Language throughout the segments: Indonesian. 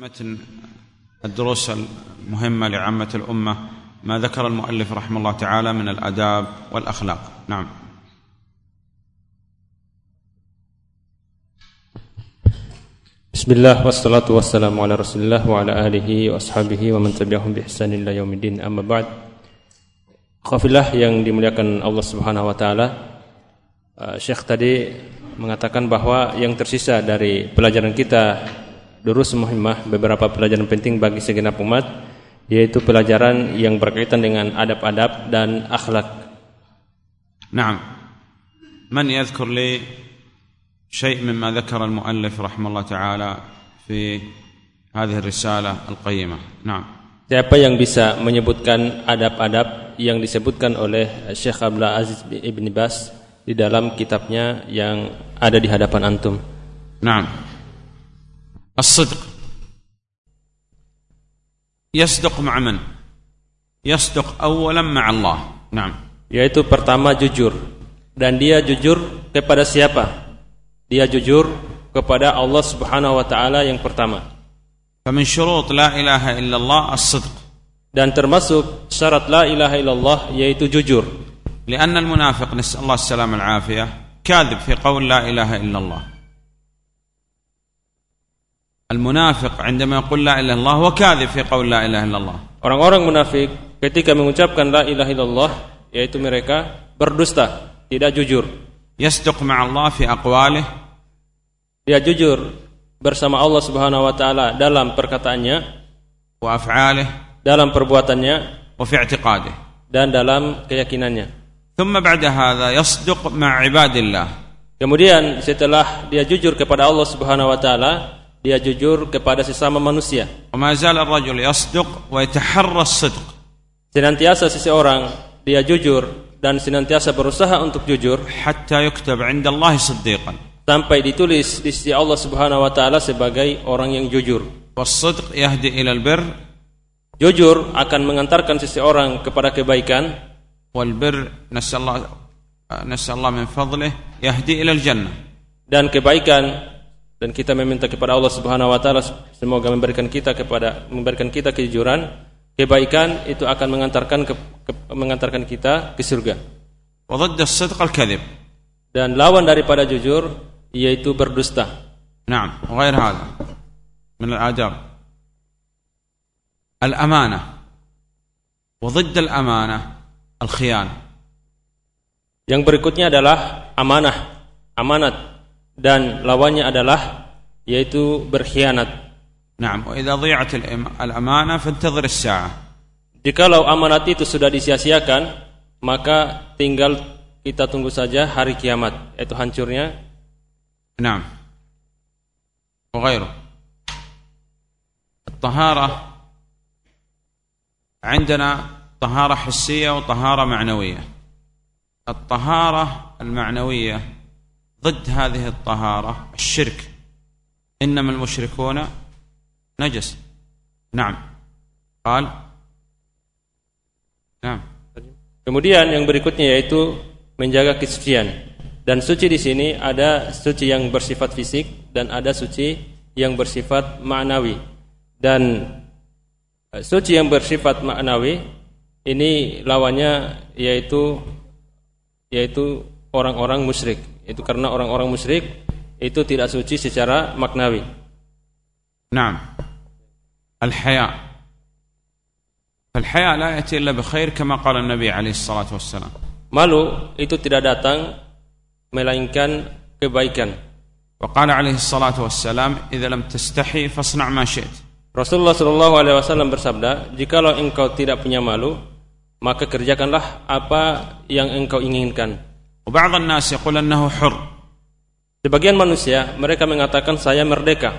متن الدروس المهمة لعامة الأمة ما ذكر المؤلف رحمه الله تعالى من الآداب والأخلاق. نعم. بسم الله والصلاة والسلام على رسول الله وعلى آله وأصحابه ومن تبعهم بإحسان إلى يوم الدين. أما بعد Qafilah yang dimuliakan Allah Subhanahu wa taala. Syekh tadi mengatakan bahwa yang tersisa dari pelajaran kita durus muhimmah beberapa pelajaran penting bagi segenap umat yaitu pelajaran yang berkaitan dengan adab-adab dan akhlak. نعم من يذكر لي شيء مما ذكر المؤلف رحمه الله تعالى في هذه الرسالة القيمة نعم Siapa yang bisa menyebutkan adab-adab yang disebutkan oleh Syekh Abdul Aziz Ibn Bas di dalam kitabnya yang ada di hadapan antum? نعم الصدق يصدق مع من يصدق اولا مع الله نعم Yaitu pertama jujur dan dia jujur kepada siapa? Dia jujur kepada Allah Subhanahu wa taala yang pertama. فمن شروط لا اله الا الله الصدق Dan termasuk syarat la ilaha illallah yaitu jujur. لان المنافق نسال الله السلامه والعافيه كاذب في قول لا اله الا الله المنافق عندما يقول لا اله الا الله هو كاذب في قول لا اله الا الله Orang-orang munafik ketika mengucapkan la ilaha illallah yaitu mereka berdusta, tidak jujur. يصدق مع الله في اقواله Dia jujur bersama Allah Subhanahu wa taala dalam perkataannya, وافعاله dalam perbuatannya وفي اعتقاده dan dalam keyakinannya. ثم بعد هذا يصدق مع عباد الله Kemudian setelah dia jujur kepada Allah Subhanahu wa taala, dia jujur kepada sesama manusia. Senantiasa seseorang dia jujur dan senantiasa berusaha untuk jujur hatta yuktab 'inda Allah siddiqan. Sampai ditulis di sisi Allah Subhanahu wa taala sebagai orang yang jujur. Was-sidq yahdi ila al-birr. Jujur akan mengantarkan seseorang kepada kebaikan. Wal birr nasallahu nasallahu min fadlih yahdi ila al-jannah. Dan kebaikan dan kita meminta kepada Allah Subhanahu wa taala semoga memberikan kita kepada memberikan kita kejujuran kebaikan itu akan mengantarkan ke, ke- mengantarkan kita ke surga وضد الصدق الكذب dan lawan daripada jujur yaitu berdusta نعم وغير هذا من الآداب الأمانة وضد الأمانة الخيانة yang berikutnya adalah amanah amanat dan lawannya adalah yaitu berkhianat نعم وإذا ضيعت الإم- الأمانة فانتظر الساعة jikalau amanat itu sudah disia-siakan maka tinggal kita tunggu saja hari kiamat yaitu hancurnya نعم وغيره الطهارة عندنا طهارة حسية وطهارة معنوية الطهارة المعنوية ضد هذه الطهارة الشرك إنما المشركون نجس نعم قال نعم Kemudian yang berikutnya yaitu menjaga kesucian. Dan suci di sini ada suci yang bersifat fisik dan ada suci yang bersifat maknawi. Dan eh, suci yang bersifat maknawi ini lawannya yaitu yaitu orang-orang musyrik. Itu karena orang-orang musyrik itu tidak suci secara maknawi. Naam. Al-haya. Al-haya la yati illa bikhair kama qala Nabi alaihi salatu wassalam. Malu itu tidak datang melainkan kebaikan. Wa qala alaihi salatu wassalam, "Idza lam tastahi fasna' ma syi'ta." Rasulullah sallallahu alaihi wasallam bersabda, "Jikalau engkau tidak punya malu, maka kerjakanlah apa yang engkau inginkan." وبعض الناس يقول أنه حر Sebagian manusia mereka mengatakan saya merdeka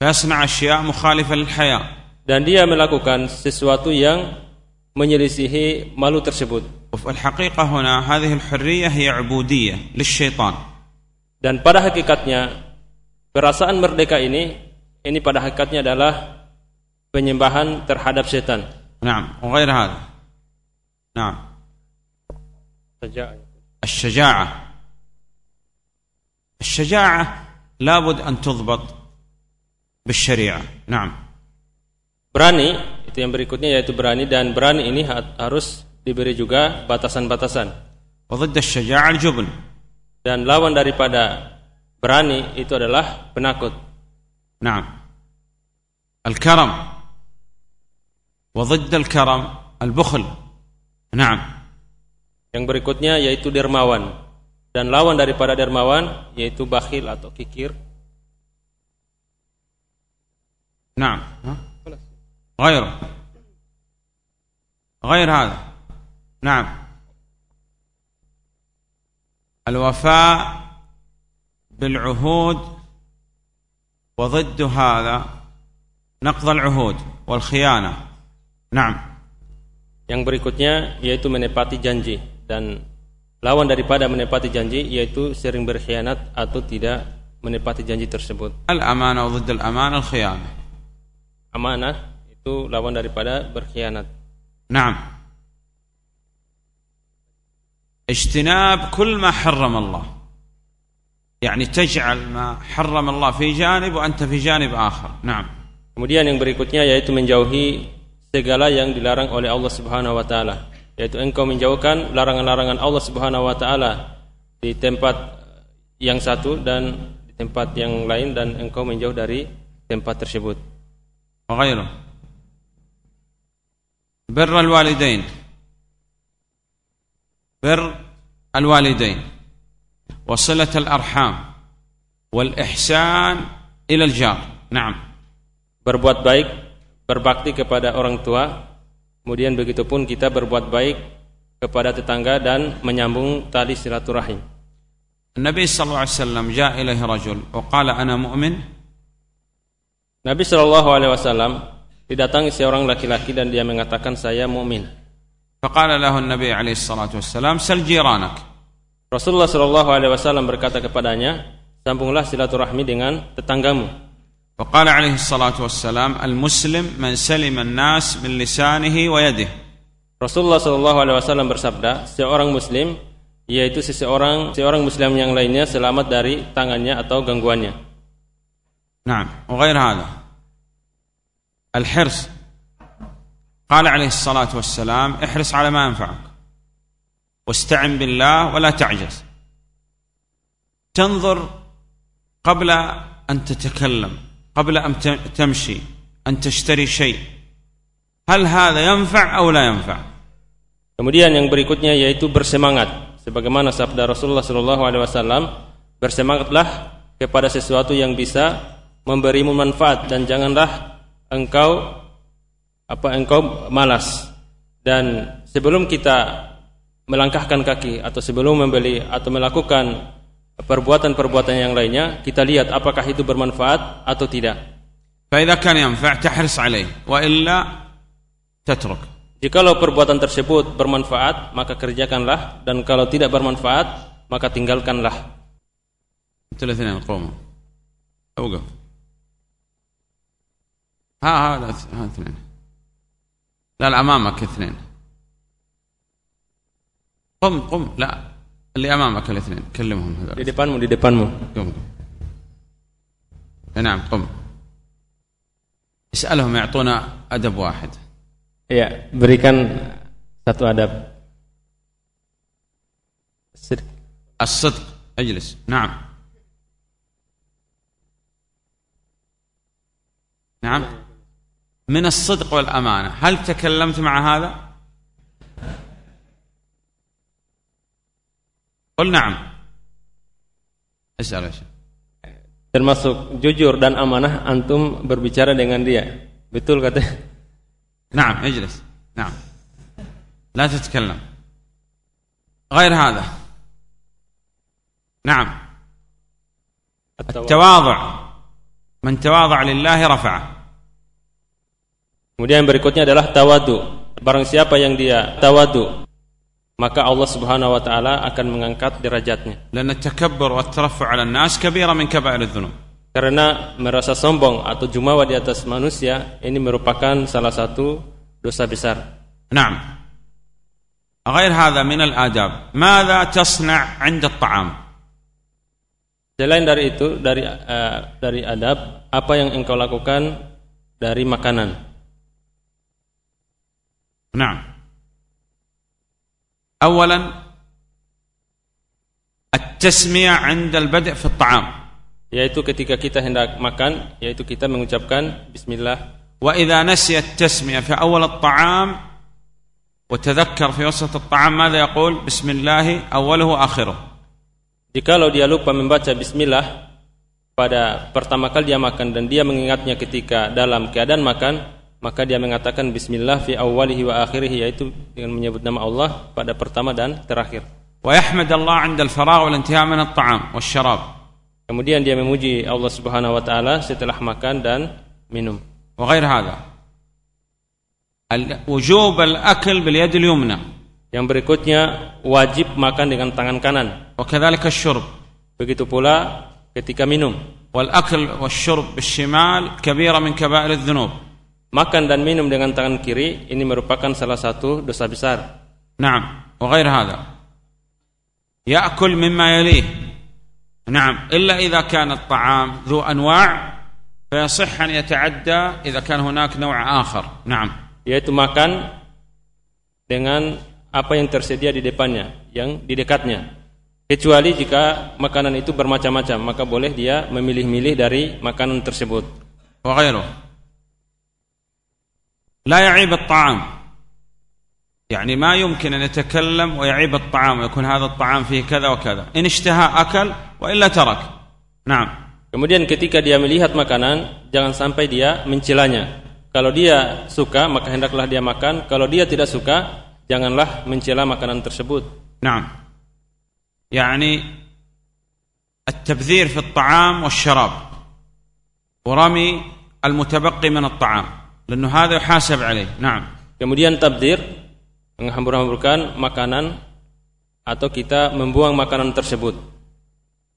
فيصنع أشياء مخالفة للحياء dan dia melakukan sesuatu yang menyelisihi malu tersebut. وفي الحقيقة هنا هذه الحرية هي عبودية للشيطان Dan pada hakikatnya perasaan merdeka ini ini pada hakikatnya adalah penyembahan terhadap setan. نعم وغير هذا نعم Saja. الشجاعة الشجاعة لابد أن تضبط بالشريعة نعم Berani itu yang berikutnya yaitu berani dan berani ini harus diberi juga batasan-batasan. وضد الشجاعة الجبن Dan lawan daripada berani itu adalah penakut. نعم الكرم وضد الكرم البخل نعم Yang berikutnya yaitu dermawan dan lawan daripada dermawan yaitu bakhil atau kikir. نعم ها؟ غيره غير هذا نعم الوفاء بالعهود وضد هذا نقض العهود والخيانة نعم Yang berikutnya yaitu menepati janji dan lawan daripada menepati janji yaitu sering berkhianat atau tidak menepati janji tersebut. الأمانة وضد الأمانة الخيانة Amanah itu lawan daripada berkhianat. نعم اجتناب كل ما حرم الله يعني تجعل ما حرم الله في جانب وأنت في جانب آخر نعم Kemudian yang berikutnya yaitu menjauhi segala yang dilarang oleh Allah Subhanahu wa taala, yaitu engkau menjauhkan larangan-larangan Allah Subhanahu wa taala di tempat yang satu dan di tempat yang lain dan engkau menjauh dari tempat tersebut. وغيره بر الوالدين بر الوالدين وصلة الأرحام والإحسان إلى الجار نعم Berbuat baik, berbakti kepada orang tua, Kemudian begitu pun kita berbuat baik kepada tetangga dan menyambung tali silaturahim. Nabi sallallahu alaihi wasallam ya jaa ilaihi rajul wa qala ana mu'min. Nabi sallallahu alaihi wasallam didatangi seorang laki-laki dan dia mengatakan saya mukmin. Faqala lahu Nabi alaihi salatu wasallam sal jiranak. Rasulullah sallallahu alaihi wasallam berkata kepadanya, sambunglah silaturahmi dengan tetanggamu. وقال عليه الصلاة والسلام المسلم من سلم الناس من لسانه ويده. Rasulullah Shallallahu Alaihi Wasallam bersabda, seorang Muslim yaitu seseorang seorang Muslim yang lainnya selamat dari tangannya atau gangguannya. نعم وغير هذا. الحرص. قال عليه الصلاة والسلام احرص على ما ينفعك واستعن بالله ولا تعجز. تنظر قبل أن تتكلم. قبل أن تمشي أن تشتري شيء هل هذا ينفع أو لا ينفع Kemudian yang berikutnya yaitu bersemangat. Sebagaimana sabda Rasulullah Shallallahu Alaihi Wasallam, bersemangatlah kepada sesuatu yang bisa memberimu manfaat dan janganlah engkau apa engkau malas. Dan sebelum kita melangkahkan kaki atau sebelum membeli atau melakukan perbuatan-perbuatan yang lainnya, kita lihat apakah itu bermanfaat atau tidak. فإذا كان ينفع تحرص عليه وإلا تترك Jikalau perbuatan tersebut bermanfaat, maka kerjakanlah dan kalau tidak bermanfaat, maka tinggalkanlah. انتوا الاثنين قوموا اوقف ها هذا ها اثنين لا لا امامك اثنين قم قم لا اللي أمامك الاثنين. كلمهم Di هذول depanmu, di depanmu. قم. قم نعم قم. اسألهم يعطونا أدب واحد. Iya, berikan satu adab. Sedek- الصدق. اجلس. نعم. نعم. من الصدق والأمانة. هل تكلمت مع هذا؟ Qul na'am. As'al Termasuk jujur dan amanah antum berbicara dengan dia. Betul kata. Na'am, ijlis. Na'am. La tatkallam. Ghair hadha. Na'am. At-tawadhu'. Man tawadha' lillahi rafa'ah. Kemudian berikutnya adalah tawadu. Barang siapa yang dia tawadu maka Allah Subhanahu wa taala akan mengangkat derajatnya. لأن التكبر والترفع على الناس كبيرة من كبائر الذنوب Karena merasa sombong atau jumawa di atas manusia ini merupakan salah satu dosa besar. نعم غير هذا من الآداب ماذا تصنع عند الطعام Selain dari itu, dari eh, dari adab, apa yang engkau lakukan dari makanan. نعم أولا التسمية عند البدء في الطعام Yaitu ketika kita hendak makan, yaitu kita mengucapkan Bismillah. وإذا نسي التسمية في أول الطعام وتذكر في وسط الطعام ماذا يقول بسم الله أوله وآخره Jikalau dia lupa membaca Bismillah pada pertama kali dia makan dan dia mengingatnya ketika dalam keadaan makan, maka dia mengatakan bismillah fi awwalihi wa akhirih yaitu dengan menyebut nama Allah pada pertama dan terakhir. Wa yahmad Allah 'inda al-faragh wal intihaa min at-ta'am wasyarab. Kemudian dia memuji Allah Subhanahu wa taala setelah makan dan minum. Wa ghair hadha. Wujub al-akl bil yad al-yumna. Yang berikutnya wajib makan dengan tangan kanan. Wa kadzalika asy-syurb. Begitu pula ketika minum. Wal akl wasyurb bis-syimal kabira min kaba'ir adz-dzunub Makan dan minum dengan tangan kiri ini merupakan salah satu dosa besar. نعم وغير هذا يأكل مما يليه نعم إلا إذا كان الطعام ذو أنواع فيصح أن يتعدى إذا كان هناك نوع آخر نعم Yaitu makan dengan apa yang tersedia di depannya, yang di dekatnya. Kecuali jika makanan itu bermacam-macam, maka boleh dia memilih-milih dari makanan tersebut. وغيره لا يعيب الطعام يعني ما يمكن أن يتكلم ويعيب الطعام ويكون هذا الطعام فيه كذا وكذا إن اشتهى أكل وإلا ترك نعم Kemudian ketika dia melihat makanan, jangan sampai dia mencilanya. Kalau dia suka, maka hendaklah dia makan. Kalau dia tidak suka, janganlah mencela makanan tersebut. نعم يعني التبذير في الطعام والشراب ورمي المتبقي من الطعام لأنه هذا يحاسب عليه. نعم. Kemudian tabdir, menghambur-hamburkan makanan atau kita membuang makanan tersebut.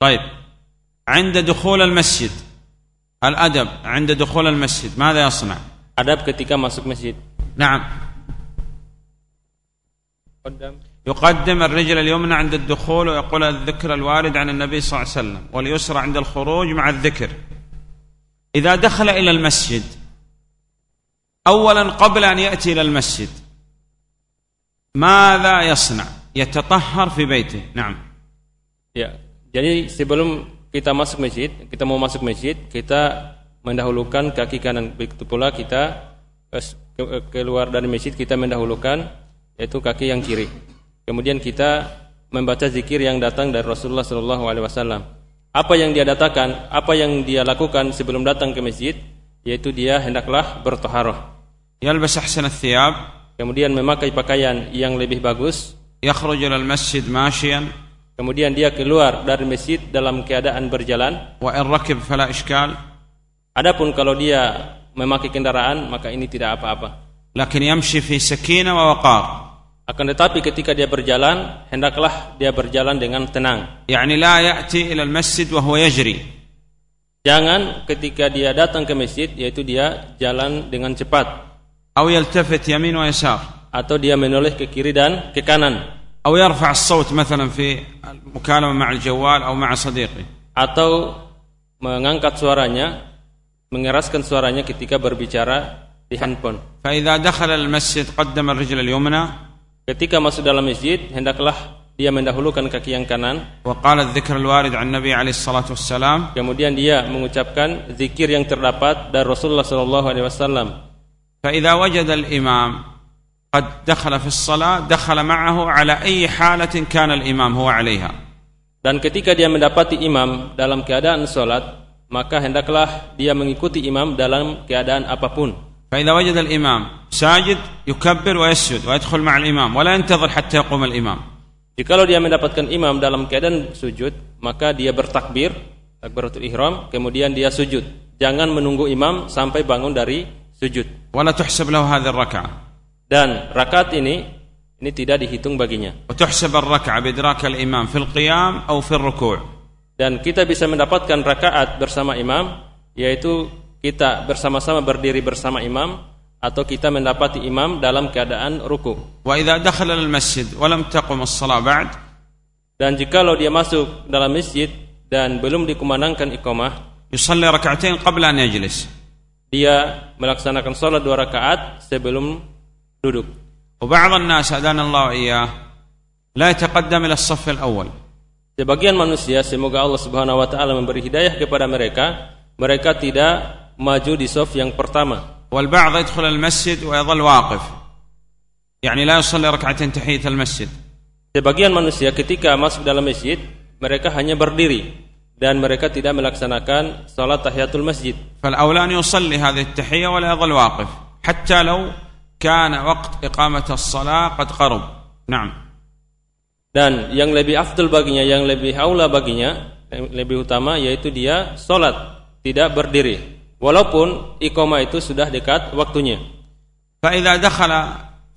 طيب. عند دخول المسجد. الأدب عند دخول المسجد. ماذا يصنع؟ Adab ketika masuk masjid. نعم. يقدم الرجل اليمنى عند الدخول ويقول الذكر الوارد عن النبي صلى الله عليه وسلم واليسرى عند الخروج مع الذكر. إذا دخل إلى المسجد أولا قبل أن يأتي إلى المسجد ماذا يصنع يتطهر في بيته نعم Ya, jadi sebelum kita masuk masjid, kita mau masuk masjid, kita mendahulukan kaki kanan. Begitu pula kita kes- ke- keluar dari masjid, kita mendahulukan yaitu kaki yang kiri. Kemudian kita membaca zikir yang datang dari Rasulullah Shallallahu Alaihi Wasallam. Apa yang dia datakan, apa yang dia lakukan sebelum datang ke masjid, yaitu dia hendaklah bertoharoh. Yalbas ahsan thiyab kemudian memakai pakaian yang lebih bagus. Yakhruj al masjid mashiyan kemudian dia keluar dari masjid dalam keadaan berjalan. Wa in rakib fala ishkal adapun kalau dia memakai kendaraan maka ini tidak apa-apa. Lakin yamshi fi sakina wa waqar akan tetapi ketika dia berjalan hendaklah dia berjalan dengan tenang. Yani la ya'ti ila al-masjid wa huwa yajri Jangan ketika dia datang ke masjid yaitu dia jalan dengan cepat أو يلتفت يمين ويسار atau dia menoleh ke kiri dan ke kanan أو يرفع الصوت مثلا في المكالمة مع الجوال أو مع صديقه atau mengangkat suaranya mengeraskan suaranya ketika berbicara di handphone. فإذا دخل المسجد قدم الرجل اليمنى Ketika masuk dalam masjid hendaklah dia mendahulukan kaki yang kanan وقال الذكر الوارد عن النبي عليه الصلاة والسلام kemudian dia mengucapkan zikir yang terdapat dari Rasulullah sallallahu alaihi wasallam فإذا وجد الإمام قد دخل في الصلاة دخل معه على أي حالة كان الإمام هو عليها Dan ketika dia mendapati imam dalam keadaan sholat, maka hendaklah dia mengikuti imam dalam keadaan apapun. فإذا وجد الإمام ساجد يكبر ويسجد ويدخل مع الإمام ولا ينتظر حتى يقوم الإمام Jikalau dia mendapatkan imam dalam keadaan sujud, maka dia bertakbir, takbiratul ihram, kemudian dia sujud. Jangan menunggu imam sampai bangun dari sujud. Wala tuhsab lahu hadzal raka'ah. Dan rakaat ini ini tidak dihitung baginya. Tuhsab ar-raka'ah imam fil qiyam aw fil ruku'. Dan kita bisa mendapatkan rakaat bersama imam yaitu kita bersama-sama berdiri bersama imam atau kita mendapati imam dalam keadaan ruku. Wa idza dakhala dan jikalau dia masuk dalam masjid dan belum dikumandangkan iqamah. Dia melaksanakan salat dua rakaat sebelum duduk. Sebagian manusia semoga Allah Subhanahu wa taala memberi hidayah kepada mereka, mereka tidak maju di saf yang pertama. والبعض يدخل المسجد ويظل واقف يعني لا يصلي ركعتين تحية المسجد sebagian manusia ketika masuk dalam masjid mereka hanya berdiri dan mereka tidak melaksanakan salat tahiyatul masjid فالأولى أن يصلي هذه التحية ولا يظل واقف حتى لو كان وقت إقامة الصلاة قد قرب نعم dan yang lebih afdal baginya yang lebih aula baginya yang lebih utama yaitu dia salat tidak berdiri walaupun iqamah itu sudah dekat waktunya فإذا دخل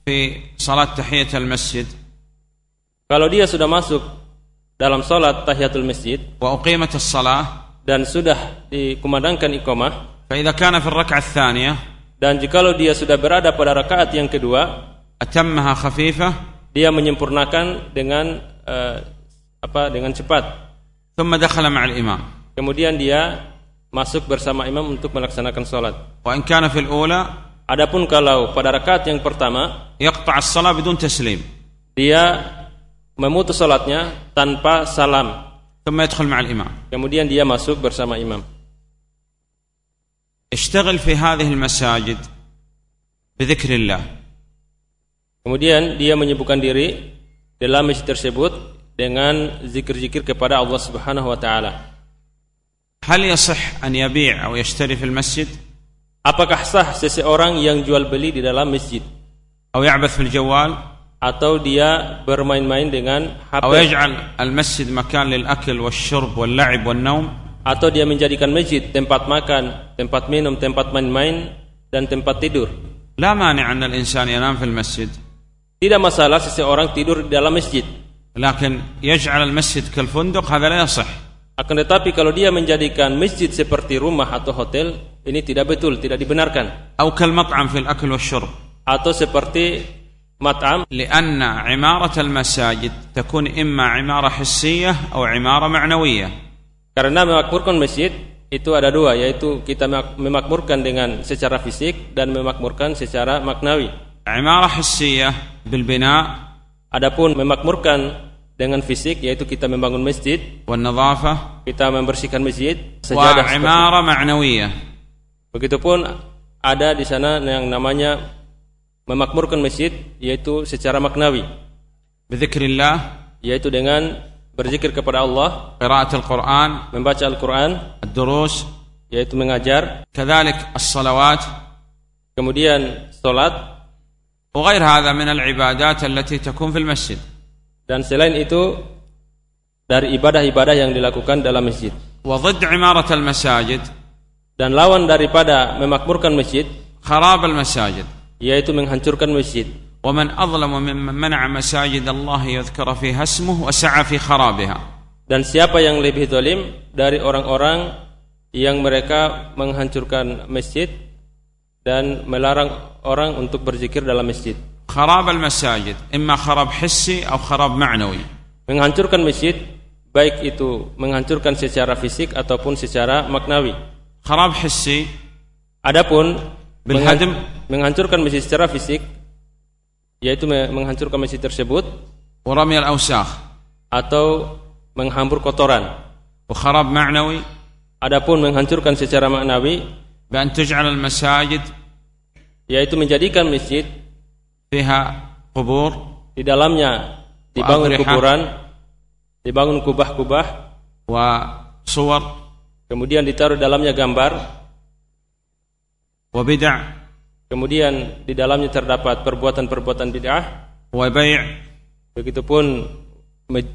في صلاة تحية المسجد kalau dia sudah masuk dalam salat tahiyatul masjid وأقيمت الصلاة dan sudah dikumandangkan iqamah فإذا كان في الركعة الثانية dan jikalau dia sudah berada pada rakaat yang kedua أتمها خفيفة dia menyempurnakan dengan eh, apa dengan cepat ثم دخل مع الإمام kemudian dia masuk bersama imam untuk melaksanakan salat. Wa in kana fil ula Adapun kalau pada rakaat yang pertama yaqta' as-salat bidun taslim. Dia memutus salatnya tanpa salam. Thumma yadkhul ma'al imam. Kemudian dia masuk bersama imam. Ishtaghal fi hadhihi al-masajid bidzikrillah. Kemudian dia menyibukkan diri dalam masjid tersebut dengan zikir-zikir kepada Allah Subhanahu wa taala. هل يصح أن يبيع أو يشتري في المسجد apakah sah seseorang yang jual beli di dalam masjid أو يعبث في الجوال atau dia bermain-main dengan أو HP يجعل المسجد مكان للأكل والشرب واللعب والنوم atau dia menjadikan masjid tempat makan, tempat minum, tempat main-main dan tempat tidur. لا مانع أن الإنسان ينام في المسجد Tidak masalah seseorang tidur di dalam masjid. لكن يجعل المسجد كالفندق هذا لا يصح Akan tetapi kalau dia menjadikan masjid seperti rumah atau hotel, ini tidak betul, tidak dibenarkan. Atau mat'am fil akl. Atau seperti mat'am. Lianna imarat al-masajid takun imma imara hissiyah atau imara ma'nawiyah. Karena memakmurkan masjid itu ada dua, yaitu kita memakmurkan dengan secara fisik dan memakmurkan secara maknawi. Imarah hissiyah bil bina. Adapun memakmurkan dengan fisik, yaitu kita membangun masjid, والنظافة kita membersihkan masjid, sejadah seperti وعمارة معنوية Begitupun ada di sana yang namanya memakmurkan masjid yaitu secara maknawi بذكر الله yaitu dengan berzikir kepada Allah, قراءة القرآن membaca Al-Qur'an الدروس yaitu mengajar, كذلك الصلوات kemudian salat وغير هذا من العبادات التي تكون في المسجد dan selain itu dari ibadah-ibadah yang dilakukan dalam masjid. وضد عمارة المساجد Dan lawan daripada memakmurkan masjid خراب المساجد yaitu menghancurkan masjid. ومن أظلم ممن منع مساجد الله يذكر فيها اسمه وسعى في خرابها Dan siapa yang lebih zalim dari orang-orang yang mereka menghancurkan masjid dan melarang orang untuk berzikir dalam masjid. خراب المساجد إما خراب حسي أو خراب معنوي Menghancurkan masjid baik itu menghancurkan secara fisik ataupun secara maknawi. خراب حسي Adapun بالهدم menghancurkan masjid secara fisik yaitu me- menghancurkan masjid tersebut ورمي الأوساخ atau menghambur kotoran. وخراب معنوي Adapun menghancurkan secara maknawi بأن تجعل المساجد yaitu menjadikan masjid fiha kubur. Di dalamnya dibangun kuburan dibangun kubah-kubah. Wa suwar. Kemudian ditaruh dalamnya gambar. Wa bid'ah. Kemudian di dalamnya terdapat perbuatan-perbuatan bid'ah. Wa bai' begitupun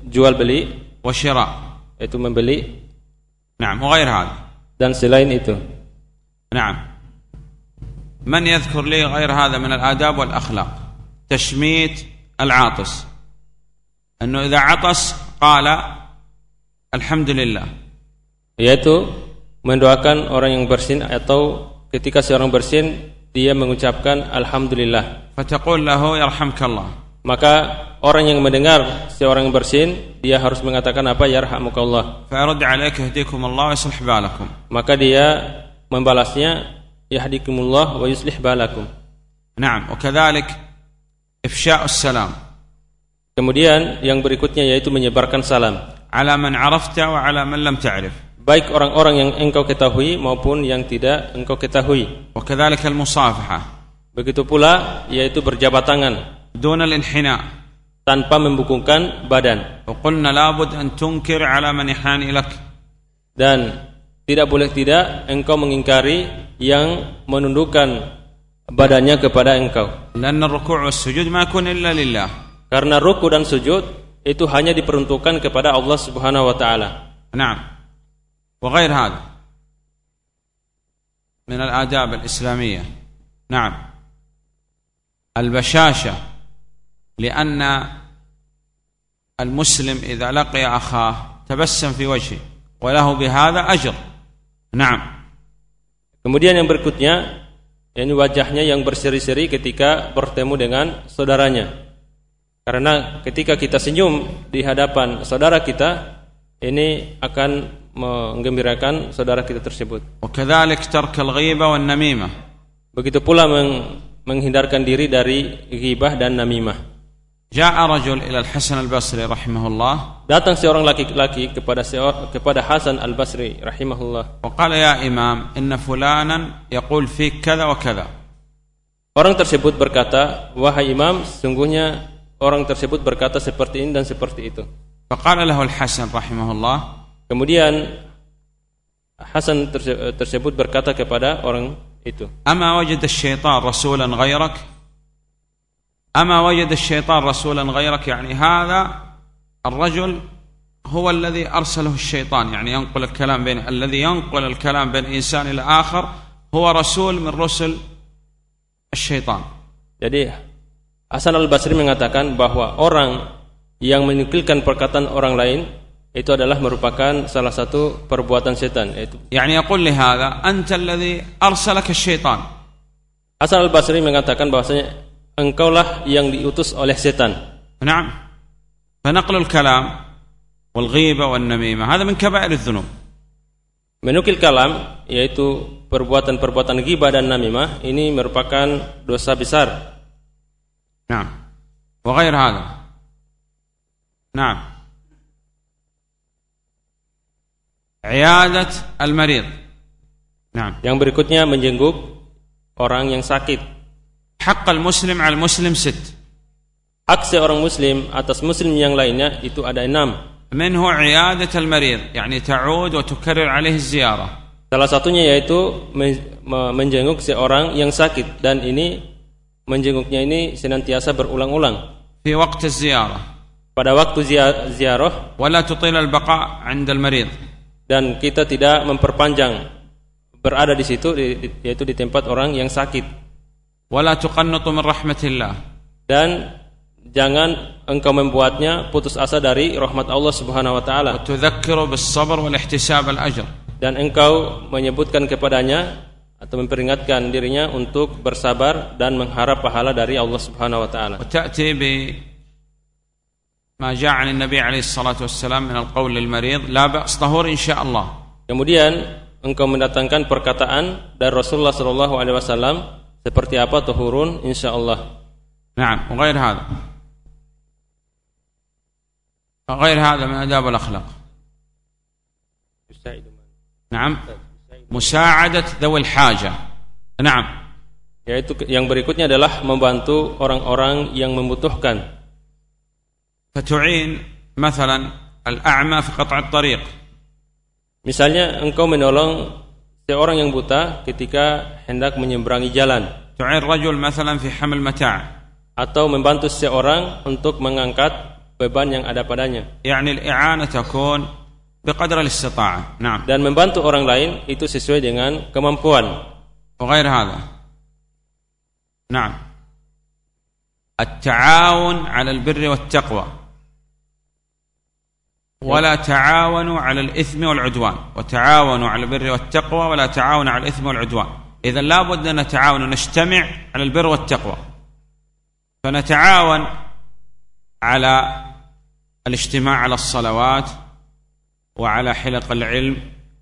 jual beli. Wa syira. Yaitu membeli. Naam, wa ghair hadha Dan selain itu. Naam. Man yadhkur li ghair hada min al-adab wal akhlaq? تشميت العاطس أنه إذا عطس قال الحمد لله Yaitu mendoakan orang yang bersin atau ketika seorang bersin dia mengucapkan alhamdulillah فتقول له يرحمك الله maka orang yang mendengar seorang yang bersin dia harus mengatakan apa yarhamukallah فيرد عليك يهديكم الله ويصلح بالكم maka dia membalasnya yahdikumullah wa yuslih balakum نعم وكذلك ifsya'us salam. Kemudian yang berikutnya yaitu menyebarkan salam. Ala man 'arafta wa 'ala man lam ta'rif. Baik orang-orang yang engkau ketahui maupun yang tidak engkau ketahui. Wa kadzalika al-musafaha. Begitu pula yaitu berjabat tangan. Dun al-inhina. Tanpa membungkukkan badan. Wa qulna labud an tunkir 'ala man ihan ilak. Dan tidak boleh tidak engkau mengingkari yang menundukkan badannya kepada engkau لأن الركوع والسجود ما يكون إلا لله karena ruku dan sujud itu hanya diperuntukkan kepada Allah Subhanahu wa taala نعم وغير هذا من الآداب الإسلامية نعم البشاشة لأن المسلم إذا لقي أخاه تبسم في وجهه وله بهذا أجر نعم kemudian yang berikutnya ini wajahnya yang berseri-seri ketika bertemu dengan saudaranya. Karena ketika kita senyum di hadapan saudara kita, ini akan menggembirakan saudara kita tersebut. Begitu pula menghindarkan diri dari ghibah dan namimah. Ja'a rajul ila Hasan al-Basri rahimahullah. Datang seorang laki-laki kepada kepada Hasan al-Basri rahimahullah. وقال يا إمام إن فلانا يقول فيك كذا وكذا. Orang tersebut berkata, wahai imam, sungguhnya orang tersebut berkata seperti ini dan seperti itu. فقال له الحسن رحمه الله. Kemudian Hasan tersebut berkata kepada orang itu, أما وجد الشيطان رسولا غيرك أما وجد الشيطان رسولا غيرك يعني هذا الرجل هو الذي أرسله الشيطان يعني ينقل الكلام بين الذي ينقل الكلام بين إنسان إلى آخر هو رسول من رسل الشيطان Jadi Hasan Al-Basri mengatakan bahwa orang yang menyukilkan perkataan orang lain itu adalah merupakan salah satu perbuatan setan yaitu يعني يقول لهذا أنت الذي أرسلك الشيطان Hasan Al-Basri mengatakan bahwasanya engkaulah yang diutus oleh setan. نعم فنقل الكلام والغيبة والنميمة هذا من كبائر الذنوب Menukil kalam yaitu perbuatan-perbuatan ghibah dan namimah ini merupakan dosa besar. نعم وغير هذا نعم عيادة المريض نعم Yang berikutnya menjenguk orang yang sakit. Hak al-muslim al-muslim sit. Seorang muslim atas muslim yang lainnya itu ada enam. Minhu iyadat al-marid, yani ta'ud wa tukarrir. Salah satunya yaitu menjenguk seorang yang sakit dan ini menjenguknya ini senantiasa berulang-ulang. Ziyarah. Pada waktu ziarah. Tutil al-baqa' Dan kita tidak memperpanjang berada di situ yaitu di tempat orang yang sakit rahmatillah dan jangan engkau membuatnya putus asa dari rahmat Allah Subhanahu wa taala. Dan engkau menyebutkan kepadanya atau memperingatkan dirinya untuk bersabar dan mengharap pahala dari Allah Subhanahu wa taala. Kemudian engkau mendatangkan perkataan dari Rasulullah saw. seperti apa tuhurun insyaallah نعم وغير هذا غير هذا من آداب الأخلاق نعم مساعدة ذوي الحاجة نعم yaitu yang berikutnya adalah membantu orang-orang yang membutuhkan فتعين مثلا الأعمى في قطع الطريق Misalnya engkau menolong seorang yang buta ketika hendak menyeberangi jalan تعين رجل مثلا في حمل متاع atau membantu seorang untuk mengangkat beban yang ada padanya يعني الإعانة تكون بقدر الاستطاعة نعم dan membantu orang lain itu sesuai dengan kemampuan وغير هذا نعم التعاون على البر والتقوى ولا تعاونوا على الإثم والعدوان. وتعاونوا على البر والتقوى ولا تعاونوا على الإثم والعدوان. إذا لابد أن نتعاون ونجتمع على البر والتقوى. فنتعاون على الاجتماع على الصلوات وعلى حلق العلم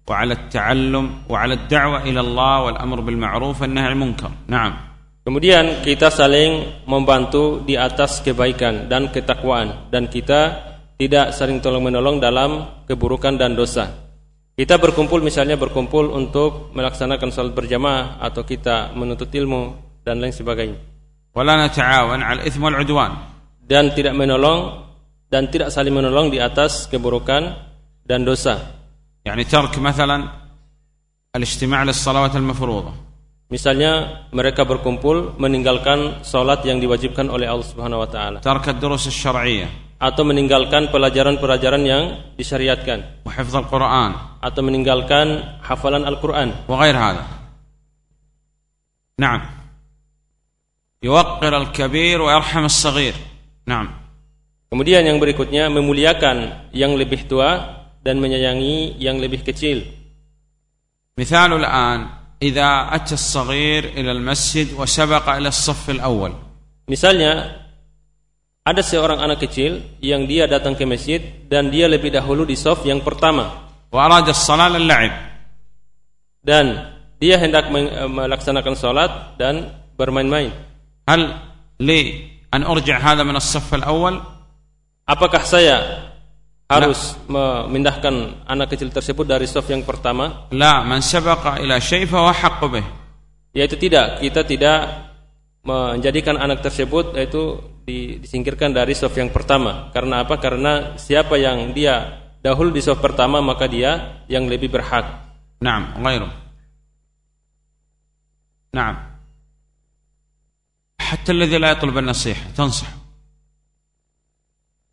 وعلى التعلم وعلى الدعوة إلى الله والأمر بالمعروف والنهي عن المنكر. نعم. Kemudian kita saling membantu di atas kebaikan dan ketakwaan. Dan kita tidak saling tolong-menolong dalam keburukan dan dosa. Kita berkumpul misalnya berkumpul untuk melaksanakan salat berjamaah atau kita menuntut ilmu dan lain sebagainya. ولا نتعاون على الإثم والعدوان Dan tidak menolong dan tidak saling menolong di atas keburukan dan dosa. يعني ترك مثلا الاجتماع للصلوات المفروضة Misalnya mereka berkumpul meninggalkan salat yang diwajibkan oleh Allah Subhanahu wa taala ترك الدروس الشرعية atau meninggalkan pelajaran-pelajaran yang disyariatkan وحفظ القرآن atau meninggalkan hafalan Al-Qur'an وغير هذا نعم يوقر الكبير ويرحم الصغير نعم Kemudian yang berikutnya memuliakan yang lebih tua dan menyayangi yang lebih kecil. مثال الآن إذا أتى الصغير إلى المسجد وسبق إلى الصف الأول Misalnya ada seorang anak kecil yang dia datang ke masjid dan dia lebih dahulu di soft yang pertama. Dan dia hendak eh, melaksanakan salat dan bermain-main. Hal li an urji' hadha min as-saff al-awwal? Apakah saya harus memindahkan anak kecil tersebut dari saf yang pertama? La, man sabaqa ila shay fa huwa Yaitu tidak, kita tidak menjadikan anak tersebut yaitu disingkirkan dari soft yang pertama. Karena apa? Karena siapa yang dia dahulu di soft pertama maka dia yang lebih berhak. Naam, ghairu. Naam. Hatta alladhi la yatlub an-nasiha tansih.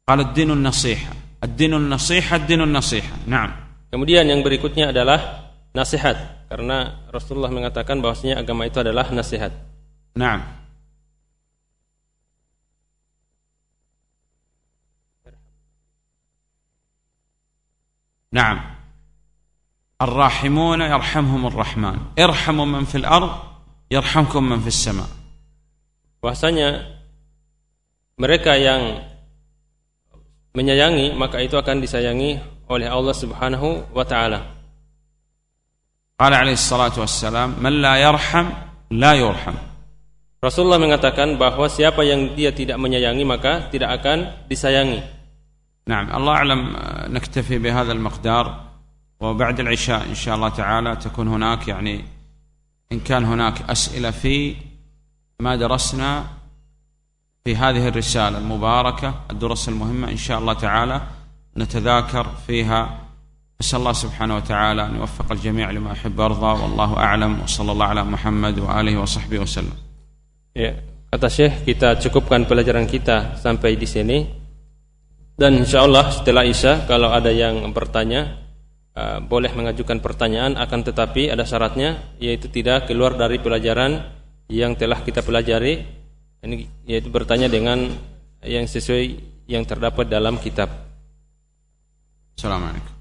Qala ad-din an-nasiha. Ad-din an-nasiha, ad-din an-nasiha. Naam. Kemudian yang berikutnya adalah nasihat karena Rasulullah mengatakan bahwasanya agama itu adalah nasihat. Naam. نعم الراحمون يرحمهم الرحمن ارحموا من في الأرض يرحمكم من في السماء Bahwasanya mereka yang menyayangi maka itu akan disayangi oleh Allah Subhanahu wa taala. قال عليه الصلاة والسلام من لا يرحم لا يرحم Rasulullah mengatakan bahwa siapa yang dia tidak menyayangi maka tidak akan disayangi. نعم الله أعلم آه، نكتفي بهذا المقدار وبعد العشاء إن شاء الله تعالى تكون هناك يعني إن كان هناك أسئلة في ما درسنا في هذه الرسالة المباركة الدروس المهمة إن شاء الله تعالى نتذاكر فيها نسأل الله سبحانه وتعالى أن يوفق الجميع لما يحب ويرضى والله أعلم وصلى الله على محمد وآله وصحبه وسلم Ya, kata Syekh kita cukupkan pelajaran kita sampai di sini. Dan insya Allah setelah Isya kalau ada yang bertanya eh, boleh mengajukan pertanyaan akan tetapi ada syaratnya yaitu tidak keluar dari pelajaran yang telah kita pelajari ini yaitu bertanya dengan yang sesuai yang terdapat dalam kitab. Assalamualaikum.